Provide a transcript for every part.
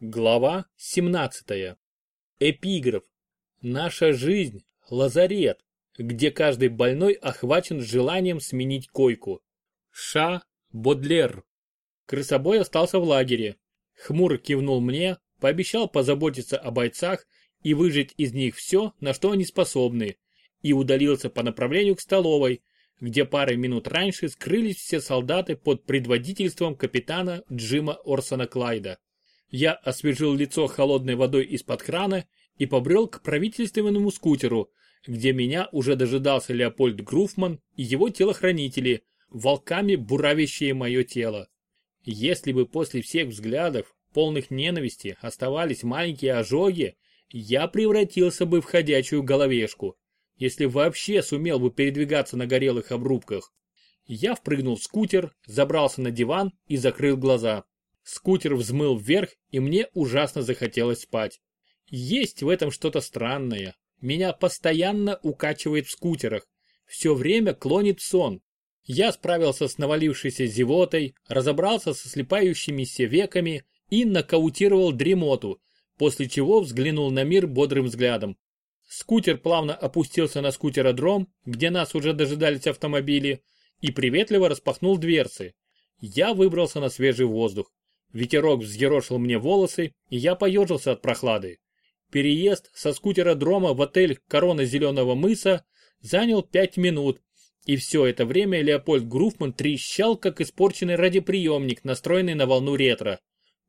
Глава 17. Эпиграф. Наша жизнь – лазарет, где каждый больной охвачен желанием сменить койку. Ша Бодлер. Крысобой остался в лагере. Хмуро кивнул мне, пообещал позаботиться о бойцах и выжить из них все, на что они способны, и удалился по направлению к столовой, где пары минут раньше скрылись все солдаты под предводительством капитана Джима Орсона Клайда. Я освежил лицо холодной водой из-под крана и побрел к правительственному скутеру, где меня уже дожидался Леопольд Груфман и его телохранители, волками буравящие мое тело. Если бы после всех взглядов, полных ненависти, оставались маленькие ожоги, я превратился бы в ходячую головешку, если вообще сумел бы передвигаться на горелых обрубках. Я впрыгнул в скутер, забрался на диван и закрыл глаза. Скутер взмыл вверх, и мне ужасно захотелось спать. Есть в этом что-то странное. Меня постоянно укачивает в скутерах. Все время клонит сон. Я справился с навалившейся зевотой, разобрался со слепающимися веками и нокаутировал дремоту, после чего взглянул на мир бодрым взглядом. Скутер плавно опустился на скутеродром, где нас уже дожидались автомобили, и приветливо распахнул дверцы. Я выбрался на свежий воздух. Ветерок взъерошил мне волосы, и я поежился от прохлады. Переезд со скутера Дрома в отель «Корона Зеленого мыса» занял пять минут, и все это время Леопольд Груфман трещал, как испорченный радиоприемник, настроенный на волну ретро.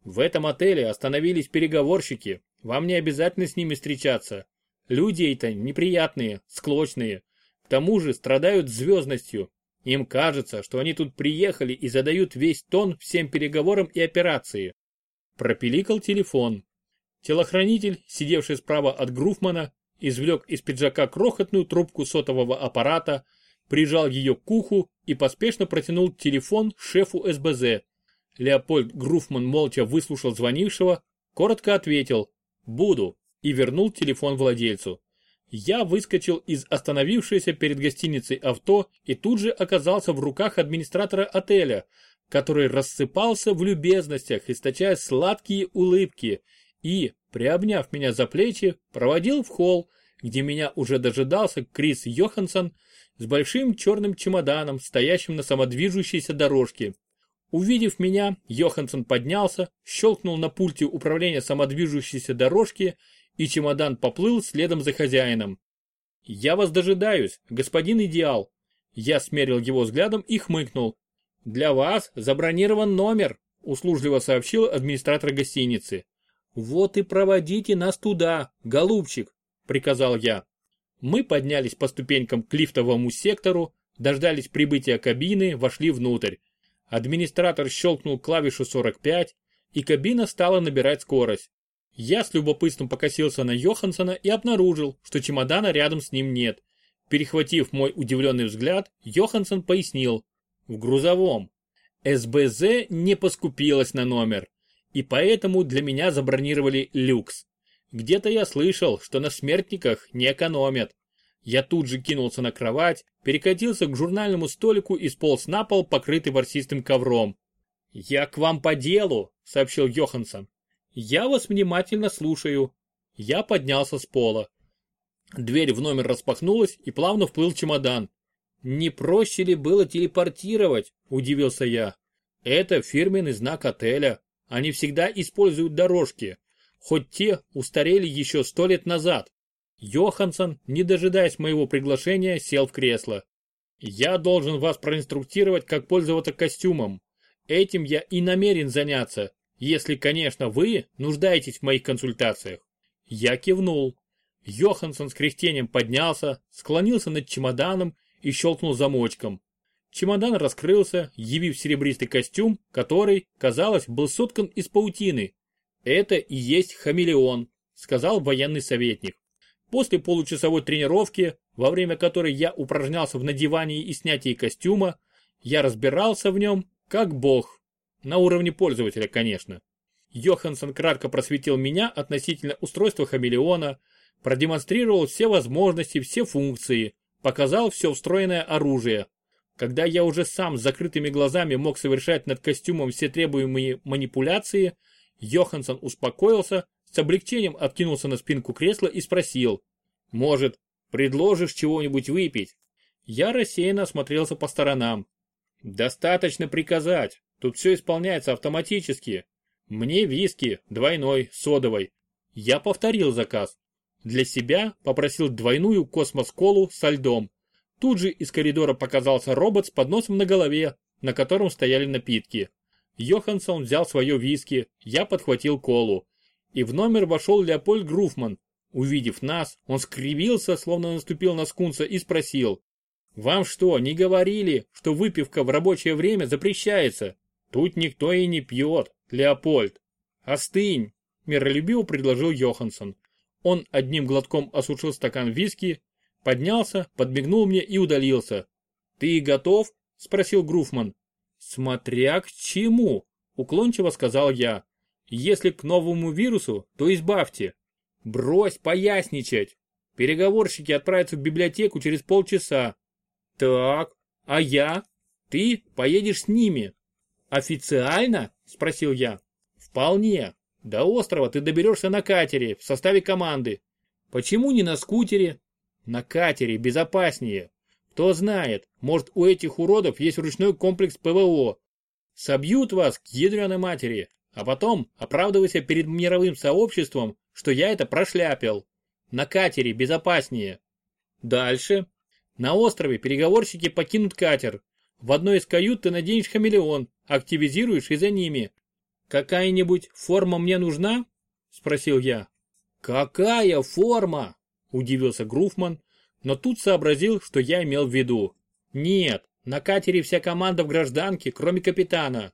В этом отеле остановились переговорщики, вам не обязательно с ними встречаться. Люди это неприятные, склочные. К тому же страдают звездностью, им кажется, что они тут приехали и задают весь тон всем переговорам и операции. Пропиликал телефон. Телохранитель, сидевший справа от Груфмана, извлек из пиджака крохотную трубку сотового аппарата, прижал ее к уху и поспешно протянул телефон шефу СБЗ. Леопольд Груфман молча выслушал звонившего, коротко ответил «Буду» и вернул телефон владельцу. Я выскочил из остановившейся перед гостиницей авто и тут же оказался в руках администратора отеля, который рассыпался в любезностях, источая сладкие улыбки и, приобняв меня за плечи, проводил в холл, где меня уже дожидался Крис Йоханссон с большим черным чемоданом, стоящим на самодвижущейся дорожке. Увидев меня, Йоханссон поднялся, щелкнул на пульте управления самодвижущейся дорожки и чемодан поплыл следом за хозяином. «Я вас дожидаюсь, господин Идеал!» Я смерил его взглядом и хмыкнул. «Для вас забронирован номер», услужливо сообщил администратор гостиницы. «Вот и проводите нас туда, голубчик», приказал я. Мы поднялись по ступенькам к лифтовому сектору, дождались прибытия кабины, вошли внутрь. Администратор щелкнул клавишу 45, и кабина стала набирать скорость. Я с любопытством покосился на Йохансона и обнаружил, что чемодана рядом с ним нет. Перехватив мой удивленный взгляд, Йоханссон пояснил. В грузовом. СБЗ не поскупилась на номер. И поэтому для меня забронировали люкс. Где-то я слышал, что на смертниках не экономят. Я тут же кинулся на кровать, перекатился к журнальному столику и сполз на пол, покрытый ворсистым ковром. «Я к вам по делу», — сообщил Йоханссон. «Я вас внимательно слушаю». Я поднялся с пола. Дверь в номер распахнулась и плавно вплыл чемодан. «Не проще ли было телепортировать?» – удивился я. «Это фирменный знак отеля. Они всегда используют дорожки, хоть те устарели еще сто лет назад». Йоханссон, не дожидаясь моего приглашения, сел в кресло. «Я должен вас проинструктировать, как пользоваться костюмом. Этим я и намерен заняться, если, конечно, вы нуждаетесь в моих консультациях. Я кивнул. Йоханссон с кряхтением поднялся, склонился над чемоданом и щелкнул замочком. Чемодан раскрылся, явив серебристый костюм, который, казалось, был соткан из паутины. «Это и есть хамелеон», — сказал военный советник. После получасовой тренировки, во время которой я упражнялся в надевании и снятии костюма, я разбирался в нем, как бог. На уровне пользователя, конечно. Йоханссон кратко просветил меня относительно устройства хамелеона, продемонстрировал все возможности, все функции, показал все встроенное оружие. Когда я уже сам с закрытыми глазами мог совершать над костюмом все требуемые манипуляции, Йоханссон успокоился, с облегчением откинулся на спинку кресла и спросил. «Может, предложишь чего-нибудь выпить?» Я рассеянно осмотрелся по сторонам. «Достаточно приказать, тут все исполняется автоматически. Мне виски, двойной, содовой». Я повторил заказ. Для себя попросил двойную космос-колу со льдом. Тут же из коридора показался робот с подносом на голове, на котором стояли напитки. Йоханссон взял свое виски, я подхватил колу. И в номер вошел Леопольд Груфман. Увидев нас, он скривился, словно наступил на скунса и спросил. «Вам что, не говорили, что выпивка в рабочее время запрещается? Тут никто и не пьет, Леопольд. Остынь!» миролюбиво предложил Йоханссон. Он одним глотком осушил стакан виски, поднялся, подмигнул мне и удалился. «Ты готов?» – спросил Груфман. «Смотря к чему», – уклончиво сказал я. «Если к новому вирусу, то избавьте. Брось поясничать. Переговорщики отправятся в библиотеку через полчаса. Так, а я? Ты поедешь с ними. Официально? Спросил я. Вполне. До острова ты доберешься на катере в составе команды. Почему не на скутере? На катере безопаснее. Кто знает, может у этих уродов есть ручной комплекс ПВО. Собьют вас к ядреной матери, а потом оправдывайся перед мировым сообществом, что я это прошляпил. На катере безопаснее. Дальше. На острове переговорщики покинут катер. В одной из кают ты наденешь хамелеон, активизируешь и за ними. «Какая-нибудь форма мне нужна?» – спросил я. «Какая форма?» – удивился Груфман, но тут сообразил, что я имел в виду. «Нет, на катере вся команда в гражданке, кроме капитана.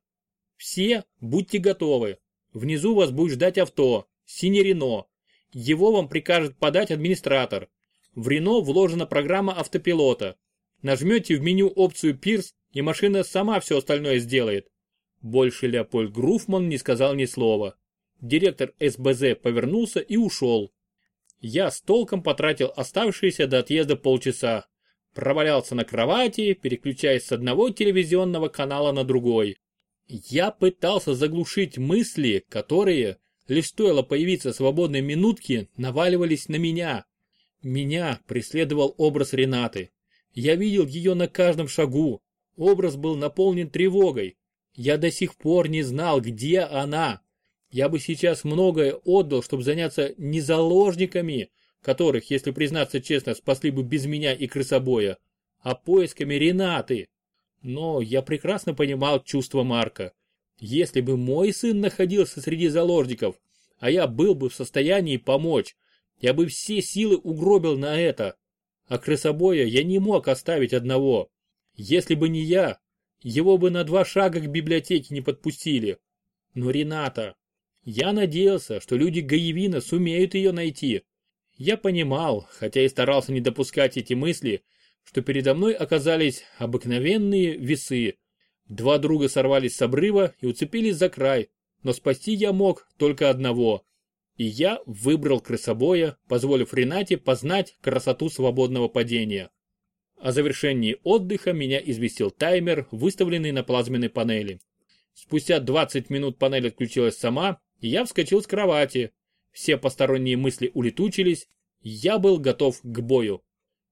Все будьте готовы. Внизу вас будет ждать авто, синий Рено. Его вам прикажет подать администратор. В Рено вложена программа автопилота. Нажмете в меню опцию «Пирс» и машина сама все остальное сделает. Больше Леопольд Груфман не сказал ни слова. Директор СБЗ повернулся и ушел. Я с толком потратил оставшиеся до отъезда полчаса. Провалялся на кровати, переключаясь с одного телевизионного канала на другой. Я пытался заглушить мысли, которые, лишь стоило появиться свободной минутки, наваливались на меня. Меня преследовал образ Ренаты. Я видел ее на каждом шагу. Образ был наполнен тревогой, я до сих пор не знал, где она. Я бы сейчас многое отдал, чтобы заняться не заложниками, которых, если признаться честно, спасли бы без меня и крысобоя, а поисками Ренаты. Но я прекрасно понимал чувства Марка. Если бы мой сын находился среди заложников, а я был бы в состоянии помочь, я бы все силы угробил на это. А крысобоя я не мог оставить одного. Если бы не я, его бы на два шага к библиотеке не подпустили. Но Рената... Я надеялся, что люди Гаевина сумеют ее найти. Я понимал, хотя и старался не допускать эти мысли, что передо мной оказались обыкновенные весы. Два друга сорвались с обрыва и уцепились за край, но спасти я мог только одного. И я выбрал крысобоя, позволив Ренате познать красоту свободного падения. О завершении отдыха меня известил таймер, выставленный на плазменной панели. Спустя 20 минут панель отключилась сама, и я вскочил с кровати. Все посторонние мысли улетучились, я был готов к бою.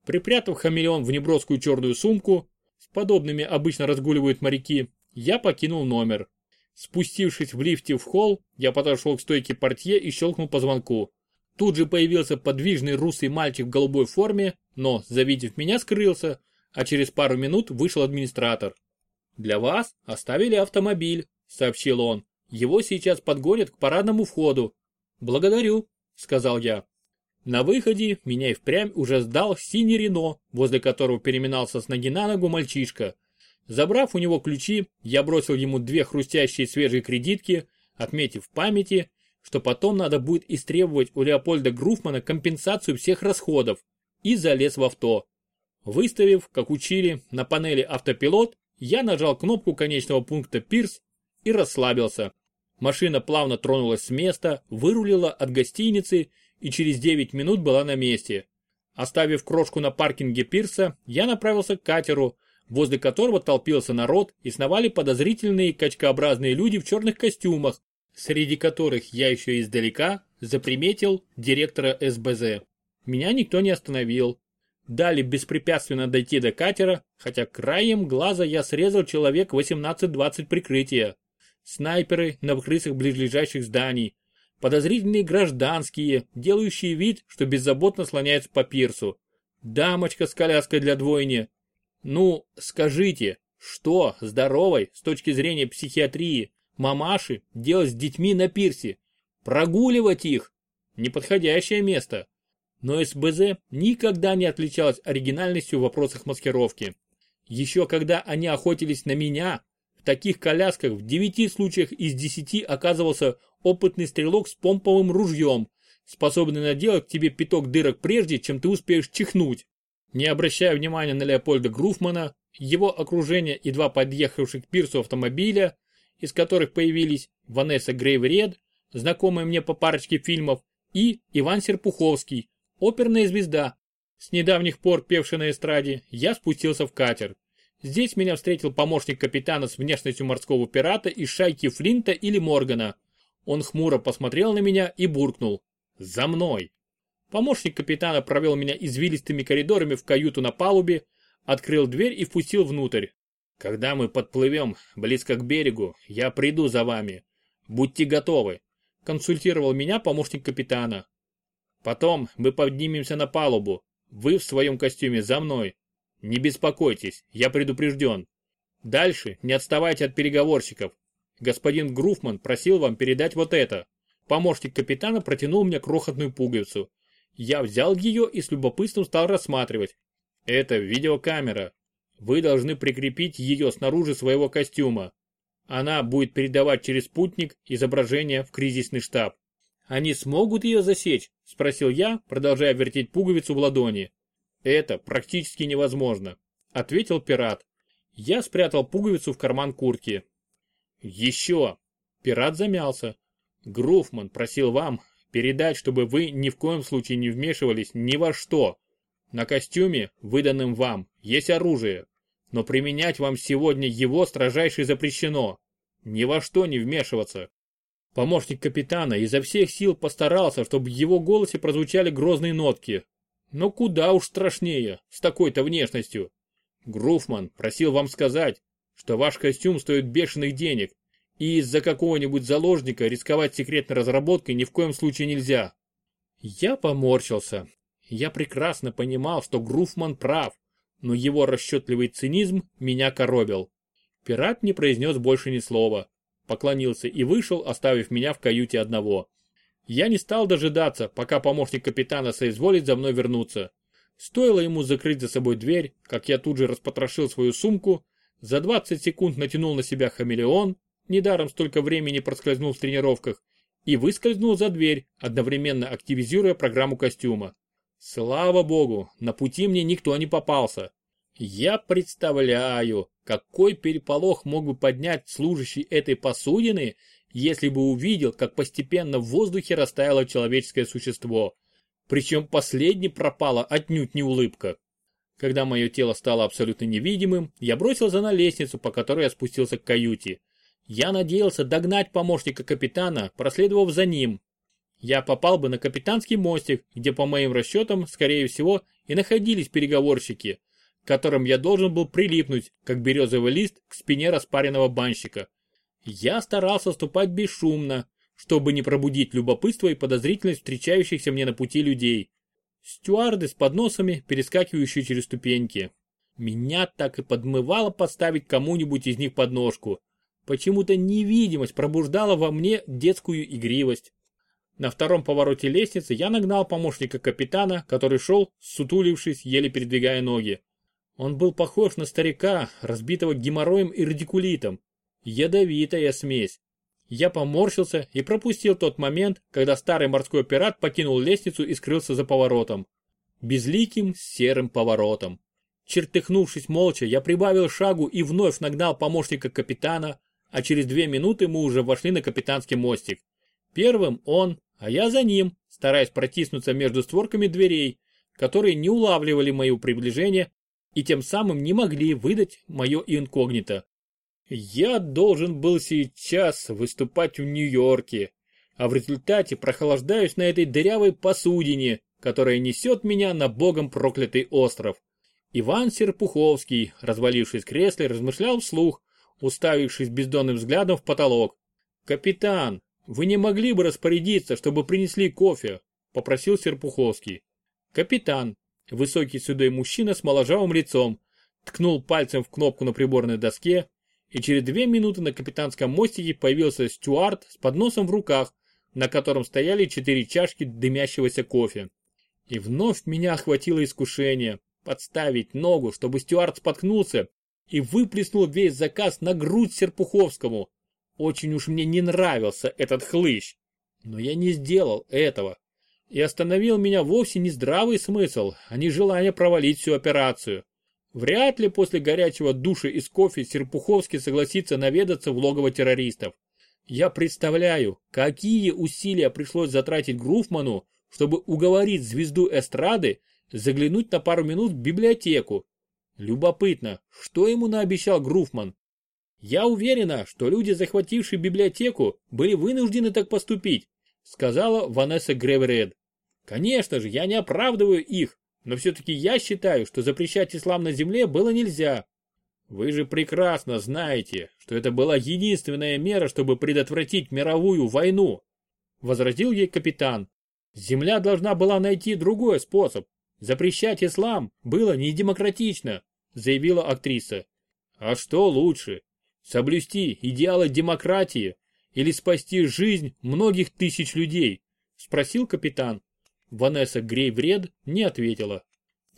Припрятав хамелеон в неброскую черную сумку, с подобными обычно разгуливают моряки, я покинул номер. Спустившись в лифте в холл, я подошел к стойке портье и щелкнул по звонку. Тут же появился подвижный русый мальчик в голубой форме, но, завидев меня, скрылся, а через пару минут вышел администратор. «Для вас оставили автомобиль», — сообщил он. «Его сейчас подгонят к парадному входу». «Благодарю», — сказал я. На выходе меня и впрямь уже сдал синий Рено, возле которого переминался с ноги на ногу мальчишка. Забрав у него ключи, я бросил ему две хрустящие свежие кредитки, отметив в памяти, что потом надо будет истребовать у Леопольда Груфмана компенсацию всех расходов, и залез в авто. Выставив, как учили, на панели автопилот, я нажал кнопку конечного пункта Пирс и расслабился. Машина плавно тронулась с места, вырулила от гостиницы и через 9 минут была на месте. Оставив крошку на паркинге Пирса, я направился к катеру, возле которого толпился народ и сновали подозрительные качкообразные люди в черных костюмах, среди которых я еще издалека заприметил директора СБЗ. Меня никто не остановил. Дали беспрепятственно дойти до катера, хотя краем глаза я срезал человек 18-20 прикрытия. Снайперы на крысах близлежащих зданий, подозрительные гражданские, делающие вид, что беззаботно слоняются по пирсу. Дамочка с коляской для двойни. Ну, скажите, что здоровой с точки зрения психиатрии мамаши делать с детьми на пирсе? Прогуливать их? Неподходящее место. Но СБЗ никогда не отличалась оригинальностью в вопросах маскировки. Еще когда они охотились на меня, в таких колясках в 9 случаях из 10 оказывался опытный стрелок с помповым ружьем, способный наделать тебе пяток дырок прежде, чем ты успеешь чихнуть. Не обращая внимания на Леопольда Груфмана, его окружение и два подъехавших к пирсу автомобиля, из которых появились Ванесса Грейвред, знакомая мне по парочке фильмов, и Иван Серпуховский, оперная звезда. С недавних пор певший на эстраде, я спустился в катер. Здесь меня встретил помощник капитана с внешностью морского пирата из шайки Флинта или Моргана. Он хмуро посмотрел на меня и буркнул. «За мной!» Помощник капитана провел меня извилистыми коридорами в каюту на палубе, открыл дверь и впустил внутрь. «Когда мы подплывем близко к берегу, я приду за вами. Будьте готовы», — консультировал меня помощник капитана. «Потом мы поднимемся на палубу. Вы в своем костюме за мной. Не беспокойтесь, я предупрежден. Дальше не отставайте от переговорщиков. Господин Груфман просил вам передать вот это». Помощник капитана протянул мне крохотную пуговицу. Я взял ее и с любопытством стал рассматривать. Это видеокамера. Вы должны прикрепить ее снаружи своего костюма. Она будет передавать через спутник изображение в кризисный штаб. Они смогут ее засечь? Спросил я, продолжая вертеть пуговицу в ладони. Это практически невозможно, ответил пират. Я спрятал пуговицу в карман куртки. Еще. Пират замялся. Груфман просил вам Передать, чтобы вы ни в коем случае не вмешивались ни во что. На костюме, выданном вам, есть оружие, но применять вам сегодня его строжайше запрещено. Ни во что не вмешиваться. Помощник капитана изо всех сил постарался, чтобы в его голосе прозвучали грозные нотки. Но куда уж страшнее, с такой-то внешностью. Груфман просил вам сказать, что ваш костюм стоит бешеных денег, и из-за какого-нибудь заложника рисковать секретной разработкой ни в коем случае нельзя. Я поморщился. Я прекрасно понимал, что Груфман прав, но его расчетливый цинизм меня коробил. Пират не произнес больше ни слова, поклонился и вышел, оставив меня в каюте одного. Я не стал дожидаться, пока помощник капитана соизволит за мной вернуться. Стоило ему закрыть за собой дверь, как я тут же распотрошил свою сумку, за 20 секунд натянул на себя хамелеон, недаром столько времени проскользнул в тренировках, и выскользнул за дверь, одновременно активизируя программу костюма. Слава богу, на пути мне никто не попался. Я представляю, какой переполох мог бы поднять служащий этой посудины, если бы увидел, как постепенно в воздухе растаяло человеческое существо. Причем последней пропала отнюдь не улыбка. Когда мое тело стало абсолютно невидимым, я бросился на лестницу, по которой я спустился к каюте. Я надеялся догнать помощника капитана, проследовав за ним. Я попал бы на капитанский мостик, где по моим расчетам, скорее всего, и находились переговорщики, к которым я должен был прилипнуть, как березовый лист к спине распаренного банщика. Я старался ступать бесшумно, чтобы не пробудить любопытство и подозрительность встречающихся мне на пути людей. Стюарды с подносами, перескакивающие через ступеньки. Меня так и подмывало подставить кому-нибудь из них подножку. Почему-то невидимость пробуждала во мне детскую игривость. На втором повороте лестницы я нагнал помощника капитана, который шел, сутулившись, еле передвигая ноги. Он был похож на старика, разбитого геморроем и радикулитом. Ядовитая смесь. Я поморщился и пропустил тот момент, когда старый морской пират покинул лестницу и скрылся за поворотом. Безликим серым поворотом. Чертыхнувшись молча, я прибавил шагу и вновь нагнал помощника капитана, а через две минуты мы уже вошли на капитанский мостик. Первым он, а я за ним, стараясь протиснуться между створками дверей, которые не улавливали мое приближение и тем самым не могли выдать мое инкогнито. Я должен был сейчас выступать в Нью-Йорке, а в результате прохлаждаюсь на этой дырявой посудине, которая несет меня на богом проклятый остров. Иван Серпуховский, развалившись в кресле, размышлял вслух, уставившись бездонным взглядом в потолок. «Капитан, вы не могли бы распорядиться, чтобы принесли кофе?» – попросил Серпуховский. Капитан, высокий седой мужчина с моложавым лицом, ткнул пальцем в кнопку на приборной доске, и через две минуты на капитанском мостике появился стюард с подносом в руках, на котором стояли четыре чашки дымящегося кофе. И вновь меня охватило искушение подставить ногу, чтобы стюард споткнулся и выплеснул весь заказ на грудь Серпуховскому. Очень уж мне не нравился этот хлыщ. Но я не сделал этого. И остановил меня вовсе не здравый смысл, а не желание провалить всю операцию. Вряд ли после горячего душа из кофе Серпуховский согласится наведаться в логово террористов. Я представляю, какие усилия пришлось затратить Груфману, чтобы уговорить звезду эстрады заглянуть на пару минут в библиотеку. Любопытно, что ему наобещал Груфман? Я уверена, что люди, захватившие библиотеку, были вынуждены так поступить, сказала Ванесса Греверед. Конечно же, я не оправдываю их, но все-таки я считаю, что запрещать ислам на земле было нельзя. Вы же прекрасно знаете, что это была единственная мера, чтобы предотвратить мировую войну, возразил ей капитан. Земля должна была найти другой способ. Запрещать ислам было недемократично, заявила актриса. А что лучше? Соблюсти идеалы демократии или спасти жизнь многих тысяч людей? Спросил капитан. Ванесса Грейвред не ответила.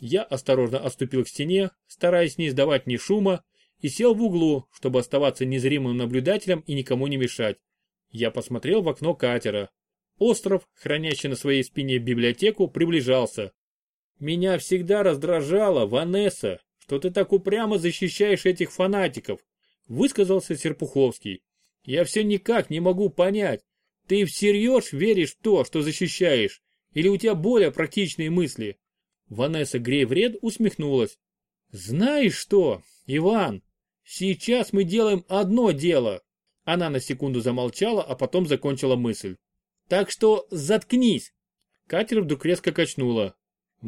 Я осторожно отступил к стене, стараясь не издавать ни шума, и сел в углу, чтобы оставаться незримым наблюдателем и никому не мешать. Я посмотрел в окно катера. Остров, хранящий на своей спине библиотеку, приближался. Меня всегда раздражала, Ванесса, что ты так упрямо защищаешь этих фанатиков, высказался Серпуховский. Я все никак не могу понять, ты всерьез веришь в то, что защищаешь, или у тебя более практичные мысли? Ванесса Грейвред усмехнулась. Знаешь что, Иван, сейчас мы делаем одно дело. Она на секунду замолчала, а потом закончила мысль. Так что заткнись. Катер вдруг резко качнула.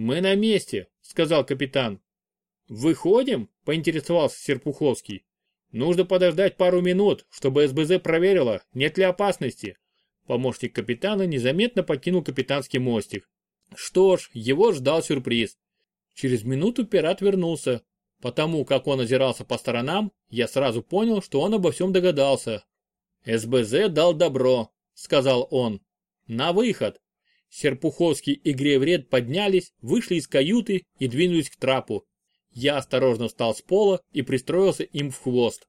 Мы на месте, сказал капитан. Выходим? Поинтересовался Серпуховский. Нужно подождать пару минут, чтобы СБЗ проверила, нет ли опасности. Помощник капитана незаметно покинул капитанский мостик. Что ж, его ждал сюрприз. Через минуту пират вернулся. Потому как он озирался по сторонам, я сразу понял, что он обо всем догадался. «СБЗ дал добро», — сказал он. «На выход!» Серпуховский и Гревред поднялись, вышли из каюты и двинулись к трапу. Я осторожно встал с пола и пристроился им в хвост.